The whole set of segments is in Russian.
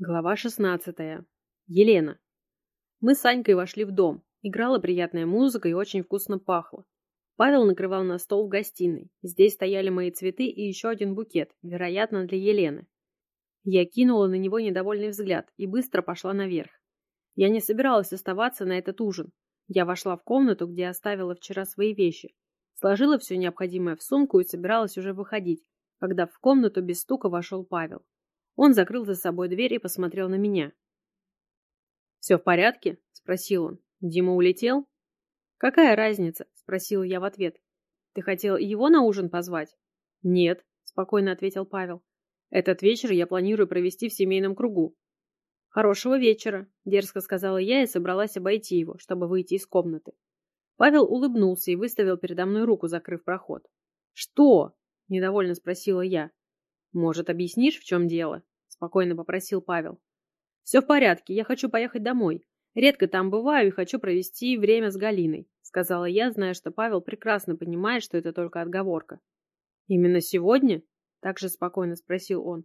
Глава 16. Елена. Мы с Санькой вошли в дом. Играла приятная музыка и очень вкусно пахло. Павел накрывал на стол в гостиной. Здесь стояли мои цветы и еще один букет, вероятно, для Елены. Я кинула на него недовольный взгляд и быстро пошла наверх. Я не собиралась оставаться на этот ужин. Я вошла в комнату, где оставила вчера свои вещи. Сложила все необходимое в сумку и собиралась уже выходить, когда в комнату без стука вошел Павел. Он закрыл за собой дверь и посмотрел на меня. «Все в порядке?» – спросил он. «Дима улетел?» «Какая разница?» – спросила я в ответ. «Ты хотел его на ужин позвать?» «Нет», – спокойно ответил Павел. «Этот вечер я планирую провести в семейном кругу». «Хорошего вечера», – дерзко сказала я и собралась обойти его, чтобы выйти из комнаты. Павел улыбнулся и выставил передо мной руку, закрыв проход. «Что?» – недовольно спросила я. «Может, объяснишь, в чем дело?» Спокойно попросил Павел. «Все в порядке, я хочу поехать домой. Редко там бываю и хочу провести время с Галиной», сказала я, зная, что Павел прекрасно понимает, что это только отговорка. «Именно сегодня?» также спокойно спросил он.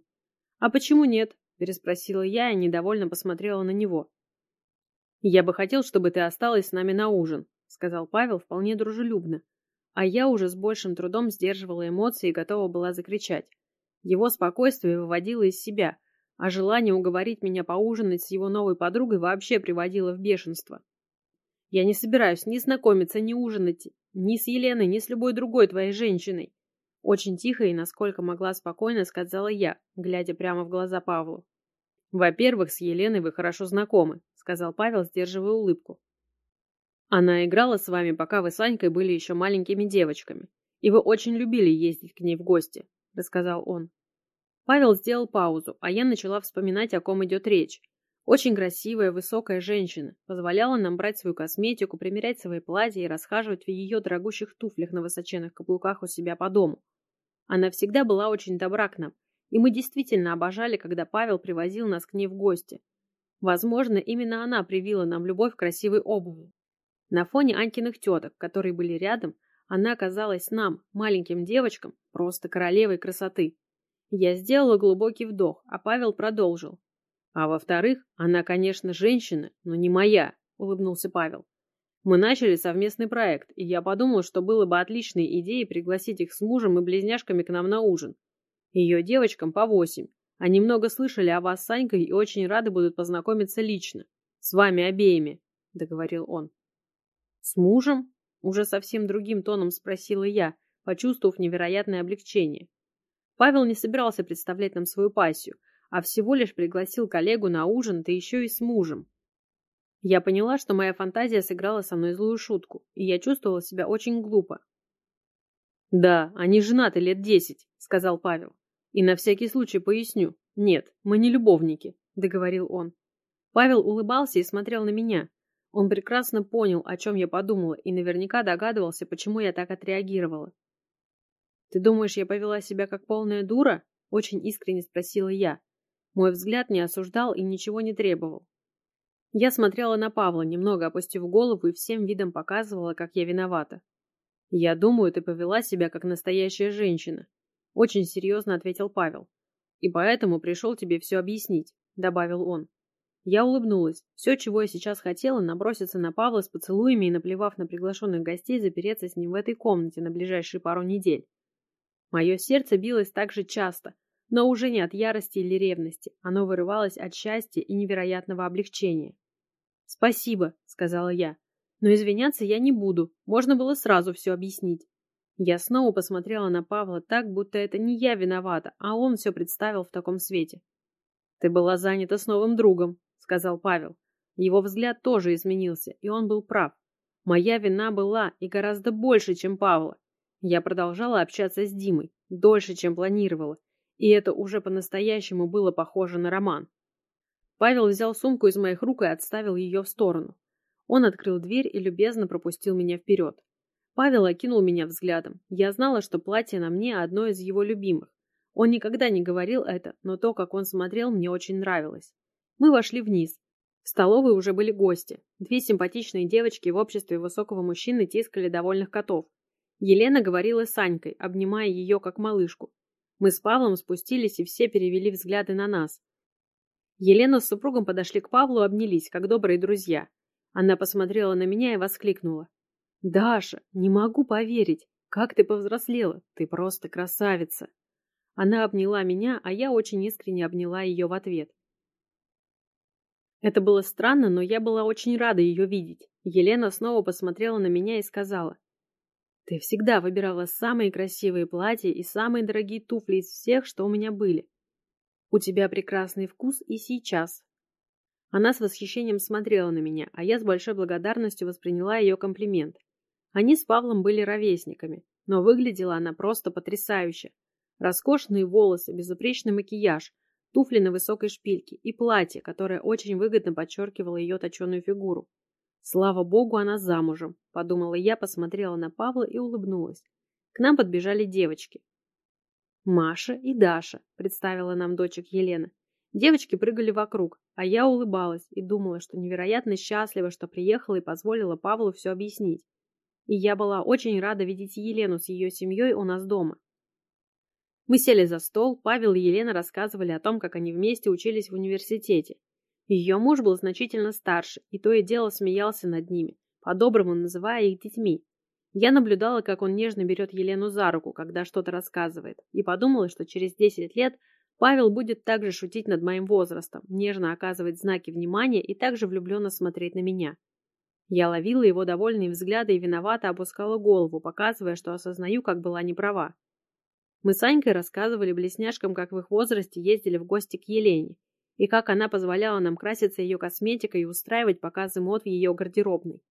«А почему нет?» переспросила я и недовольно посмотрела на него. «Я бы хотел, чтобы ты осталась с нами на ужин», сказал Павел вполне дружелюбно. А я уже с большим трудом сдерживала эмоции и готова была закричать. Его спокойствие выводило из себя, а желание уговорить меня поужинать с его новой подругой вообще приводило в бешенство. Я не собираюсь ни знакомиться, ни ужинать, ни с Еленой, ни с любой другой твоей женщиной. Очень тихо и, насколько могла спокойно, сказала я, глядя прямо в глаза Павлу. Во-первых, с Еленой вы хорошо знакомы, сказал Павел, сдерживая улыбку. Она играла с вами, пока вы с Анькой были еще маленькими девочками, и вы очень любили ездить к ней в гости, рассказал он. Павел сделал паузу, а я начала вспоминать, о ком идет речь. Очень красивая, высокая женщина. Позволяла нам брать свою косметику, примерять свои платья и расхаживать в ее дорогущих туфлях на высоченных каблуках у себя по дому. Она всегда была очень добра к нам, и мы действительно обожали, когда Павел привозил нас к ней в гости. Возможно, именно она привила нам любовь к красивой обуви. На фоне Анькиных теток, которые были рядом, она казалась нам, маленьким девочкам, просто королевой красоты. Я сделала глубокий вдох, а Павел продолжил. А во-вторых, она, конечно, женщина, но не моя, улыбнулся Павел. Мы начали совместный проект, и я подумал, что было бы отличной идеей пригласить их с мужем и близняшками к нам на ужин. Ее девочкам по восемь. Они много слышали о вас с Санькой и очень рады будут познакомиться лично. С вами обеими, договорил он. С мужем? Уже совсем другим тоном спросила я, почувствовав невероятное облегчение. Павел не собирался представлять нам свою пассию, а всего лишь пригласил коллегу на ужин, да еще и с мужем. Я поняла, что моя фантазия сыграла со мной злую шутку, и я чувствовала себя очень глупо. «Да, они женаты лет десять», — сказал Павел. «И на всякий случай поясню. Нет, мы не любовники», — договорил он. Павел улыбался и смотрел на меня. Он прекрасно понял, о чем я подумала, и наверняка догадывался, почему я так отреагировала. «Ты думаешь, я повела себя как полная дура?» – очень искренне спросила я. Мой взгляд не осуждал и ничего не требовал. Я смотрела на Павла, немного опустив голову и всем видом показывала, как я виновата. «Я думаю, ты повела себя как настоящая женщина», – очень серьезно ответил Павел. «И поэтому пришел тебе все объяснить», – добавил он. Я улыбнулась. Все, чего я сейчас хотела, наброситься на Павла с поцелуями и, наплевав на приглашенных гостей, запереться с ним в этой комнате на ближайшие пару недель. Мое сердце билось так же часто, но уже не от ярости или ревности. Оно вырывалось от счастья и невероятного облегчения. «Спасибо», — сказала я. «Но извиняться я не буду. Можно было сразу все объяснить». Я снова посмотрела на Павла так, будто это не я виновата, а он все представил в таком свете. «Ты была занята с новым другом», — сказал Павел. Его взгляд тоже изменился, и он был прав. Моя вина была и гораздо больше, чем Павла. Я продолжала общаться с Димой, дольше, чем планировала, и это уже по-настоящему было похоже на роман. Павел взял сумку из моих рук и отставил ее в сторону. Он открыл дверь и любезно пропустил меня вперед. Павел окинул меня взглядом. Я знала, что платье на мне одно из его любимых. Он никогда не говорил это, но то, как он смотрел, мне очень нравилось. Мы вошли вниз. В столовой уже были гости. Две симпатичные девочки в обществе высокого мужчины тискали довольных котов. Елена говорила с Анькой, обнимая ее как малышку. Мы с Павлом спустились и все перевели взгляды на нас. Елена с супругом подошли к Павлу обнялись, как добрые друзья. Она посмотрела на меня и воскликнула. «Даша, не могу поверить! Как ты повзрослела! Ты просто красавица!» Она обняла меня, а я очень искренне обняла ее в ответ. Это было странно, но я была очень рада ее видеть. Елена снова посмотрела на меня и сказала. «Ты всегда выбирала самые красивые платья и самые дорогие туфли из всех, что у меня были. У тебя прекрасный вкус и сейчас. Она с восхищением смотрела на меня, а я с большой благодарностью восприняла ее комплимент. Они с Павлом были ровесниками, но выглядела она просто потрясающе. Роскошные волосы, безупречный макияж, туфли на высокой шпильке и платье, которое очень выгодно подчеркивало ее точеную фигуру. Слава богу, она замужем, подумала я, посмотрела на Павла и улыбнулась. К нам подбежали девочки. Маша и Даша, представила нам дочек Елена. Девочки прыгали вокруг, а я улыбалась и думала, что невероятно счастлива, что приехала и позволила Павлу все объяснить. И я была очень рада видеть Елену с ее семьей у нас дома. Мы сели за стол, Павел и Елена рассказывали о том, как они вместе учились в университете. Ее муж был значительно старше, и то и дело смеялся над ними, по-доброму называя их детьми, я наблюдала, как он нежно берет Елену за руку, когда что-то рассказывает, и подумала, что через 10 лет Павел будет также шутить над моим возрастом, нежно оказывать знаки внимания и также влюбленно смотреть на меня. Я ловила его довольные взгляды и виновато опускала голову, показывая, что осознаю, как была неправа. Мы с Анькой рассказывали блесняшкам, как в их возрасте ездили в гости к Елене, и как она позволяла нам краситься ее косметикой и устраивать показы мод в ее гардеробной.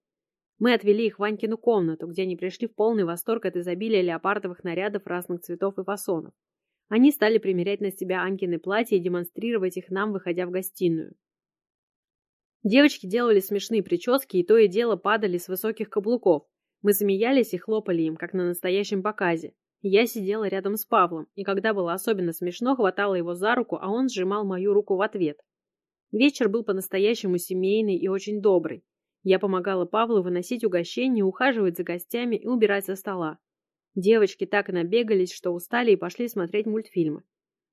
Мы отвели их в Ванькину комнату, где они пришли в полный восторг от изобилия леопардовых нарядов разных цветов и фасонов. Они стали примерять на себя Анькины платья и демонстрировать их нам, выходя в гостиную. Девочки делали смешные прически и то и дело падали с высоких каблуков. Мы смеялись и хлопали им, как на настоящем показе. Я сидела рядом с Павлом, и когда было особенно смешно, хватала его за руку, а он сжимал мою руку в ответ. Вечер был по-настоящему семейный и очень добрый. Я помогала Павлу выносить угощения, ухаживать за гостями и убирать со стола. Девочки так набегались, что устали и пошли смотреть мультфильмы.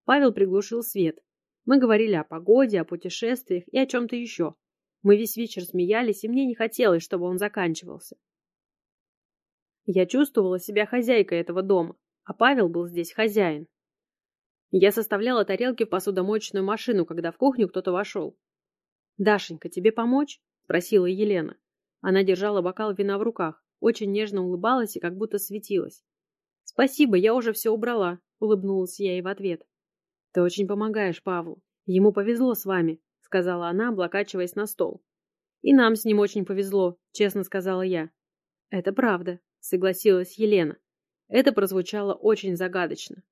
Павел приглушил свет. Мы говорили о погоде, о путешествиях и о чем-то еще. Мы весь вечер смеялись, и мне не хотелось, чтобы он заканчивался. Я чувствовала себя хозяйкой этого дома, а Павел был здесь хозяин. Я составляла тарелки в посудомоечную машину, когда в кухню кто-то вошел. «Дашенька, тебе помочь?» спросила Елена. Она держала бокал вина в руках, очень нежно улыбалась и как будто светилась. «Спасибо, я уже все убрала», — улыбнулась я ей в ответ. «Ты очень помогаешь Павлу. Ему повезло с вами», — сказала она, облокачиваясь на стол. «И нам с ним очень повезло», — честно сказала я. «Это правда», — согласилась Елена. Это прозвучало очень загадочно.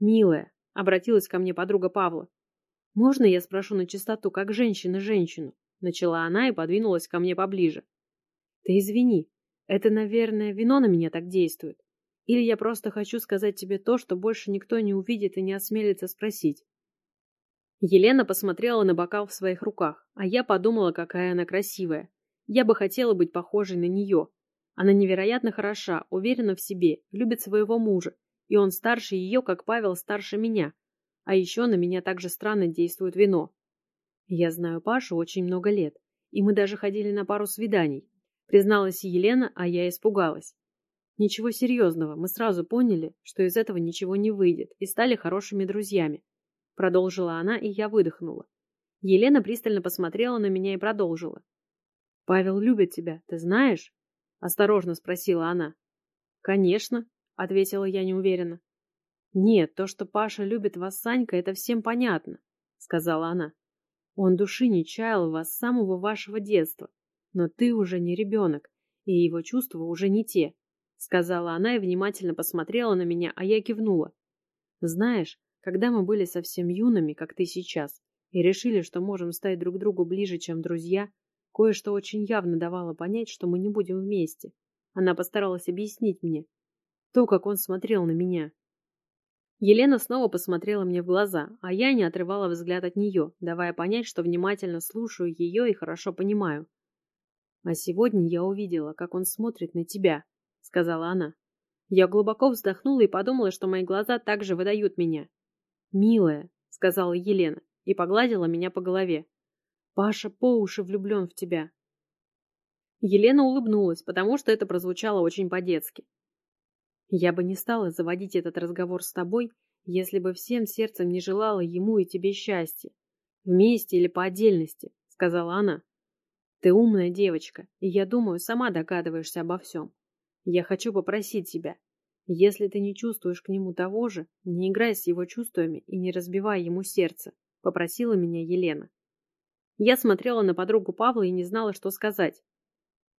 «Милая», — обратилась ко мне подруга Павла, — «можно я спрошу на чистоту, как женщина женщину?» Начала она и подвинулась ко мне поближе. Ты извини, это, наверное, вино на меня так действует. Или я просто хочу сказать тебе то, что больше никто не увидит и не осмелится спросить. Елена посмотрела на бокал в своих руках, а я подумала, какая она красивая. Я бы хотела быть похожей на нее. Она невероятно хороша, уверена в себе, любит своего мужа, и он старше ее, как Павел старше меня. А еще на меня также странно действует вино. Я знаю Пашу очень много лет, и мы даже ходили на пару свиданий. Призналась Елена, а я испугалась. Ничего серьезного, мы сразу поняли, что из этого ничего не выйдет, и стали хорошими друзьями. Продолжила она, и я выдохнула. Елена пристально посмотрела на меня и продолжила. «Павел любит тебя, ты знаешь?» Осторожно спросила она. «Конечно», — ответила я неуверенно. «Нет, то, что Паша любит вас, Санька, это всем понятно», — сказала она. Он души не чаял вас с самого вашего детства. Но ты уже не ребенок, и его чувства уже не те, — сказала она и внимательно посмотрела на меня, а я кивнула. Знаешь, когда мы были совсем юными, как ты сейчас, и решили, что можем стать друг другу ближе, чем друзья, кое-что очень явно давало понять, что мы не будем вместе. Она постаралась объяснить мне. То, как он смотрел на меня. Елена снова посмотрела мне в глаза, а я не отрывала взгляд от нее, давая понять, что внимательно слушаю ее и хорошо понимаю. «А сегодня я увидела, как он смотрит на тебя», — сказала она. Я глубоко вздохнула и подумала, что мои глаза также выдают меня. «Милая», — сказала Елена, — и погладила меня по голове. «Паша по уши влюблен в тебя». Елена улыбнулась, потому что это прозвучало очень по-детски. «Я бы не стала заводить этот разговор с тобой, если бы всем сердцем не желала ему и тебе счастья. Вместе или по отдельности», — сказала она. «Ты умная девочка, и я думаю, сама догадываешься обо всем. Я хочу попросить тебя, если ты не чувствуешь к нему того же, не играй с его чувствами и не разбивай ему сердце, попросила меня Елена. Я смотрела на подругу Павла и не знала, что сказать.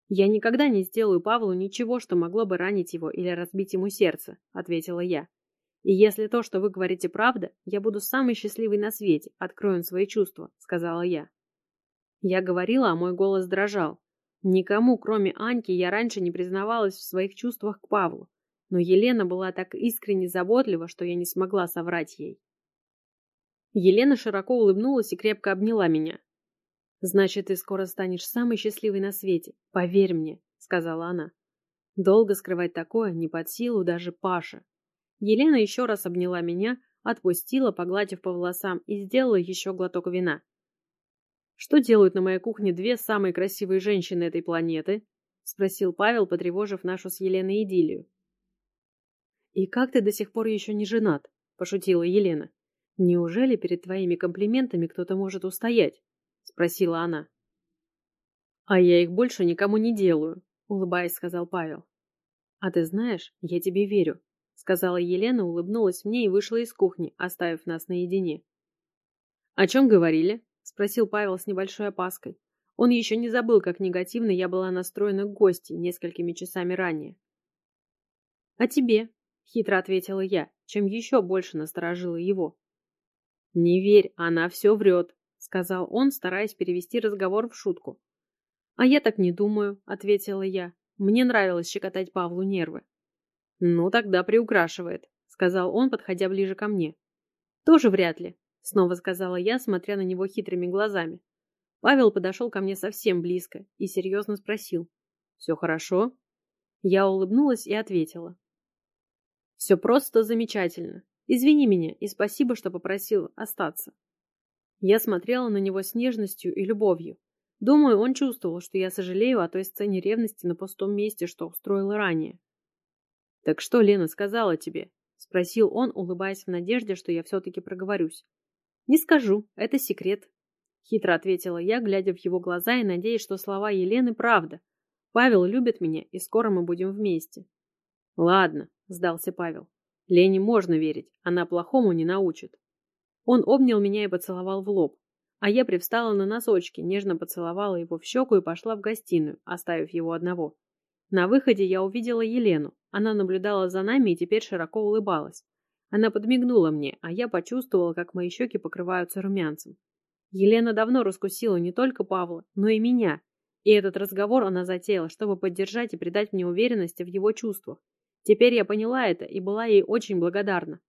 Я никогда не сделаю Павлу ничего, что могло бы ранить его или разбить ему сердце, ответила я. И если то, что вы говорите, правда, я буду самой счастливой на свете, открою свои чувства, сказала я. Я говорила, а мой голос дрожал. Никому, кроме Аньки, я раньше не признавалась в своих чувствах к Павлу но Елена была так искренне заботлива, что я не смогла соврать ей. Елена широко улыбнулась и крепко обняла меня. «Значит, ты скоро станешь самой счастливой на свете, поверь мне», — сказала она. Долго скрывать такое не под силу даже Паше. Елена еще раз обняла меня, отпустила, погладив по волосам, и сделала еще глоток вина. «Что делают на моей кухне две самые красивые женщины этой планеты?» — спросил Павел, потревожив нашу с Еленой идиллию. «И как ты до сих пор еще не женат?» – пошутила Елена. «Неужели перед твоими комплиментами кто-то может устоять?» – спросила она. «А я их больше никому не делаю», – улыбаясь, сказал Павел. «А ты знаешь, я тебе верю», – сказала Елена, улыбнулась мне и вышла из кухни, оставив нас наедине. «О чем говорили?» – спросил Павел с небольшой опаской. Он еще не забыл, как негативно я была настроена к гости несколькими часами ранее. «О тебе», хитро ответила я, чем еще больше насторожила его. «Не верь, она все врет», — сказал он, стараясь перевести разговор в шутку. «А я так не думаю», — ответила я. Мне нравилось щекотать Павлу нервы. «Ну, тогда приукрашивает», — сказал он, подходя ближе ко мне. «Тоже вряд ли», — снова сказала я, смотря на него хитрыми глазами. Павел подошел ко мне совсем близко и серьезно спросил. «Все хорошо?» Я улыбнулась и ответила. Все просто замечательно. Извини меня и спасибо, что попросил остаться. Я смотрела на него с нежностью и любовью. Думаю, он чувствовал, что я сожалею о той сцене ревности на пустом месте, что устроила ранее. «Так что Лена сказала тебе?» — спросил он, улыбаясь в надежде, что я все-таки проговорюсь. «Не скажу, это секрет», — хитро ответила я, глядя в его глаза и надеясь, что слова Елены правда. Павел любит меня, и скоро мы будем вместе. «Ладно», — сдался Павел. «Лене можно верить, она плохому не научит». Он обнял меня и поцеловал в лоб, а я привстала на носочки, нежно поцеловала его в щеку и пошла в гостиную, оставив его одного. На выходе я увидела Елену. Она наблюдала за нами и теперь широко улыбалась. Она подмигнула мне, а я почувствовала, как мои щеки покрываются румянцем. Елена давно раскусила не только Павла, но и меня. И этот разговор она затеяла, чтобы поддержать и придать мне уверенности в его чувствах. Теперь я поняла это и была ей очень благодарна.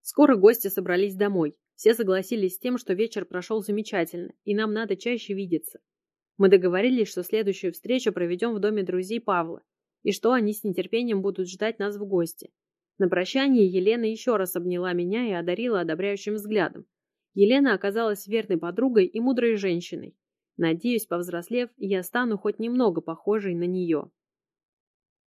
Скоро гости собрались домой. Все согласились с тем, что вечер прошел замечательно, и нам надо чаще видеться. Мы договорились, что следующую встречу проведем в доме друзей Павла, и что они с нетерпением будут ждать нас в гости. На прощание Елена еще раз обняла меня и одарила одобряющим взглядом. Елена оказалась верной подругой и мудрой женщиной. Надеюсь, повзрослев, я стану хоть немного похожей на нее.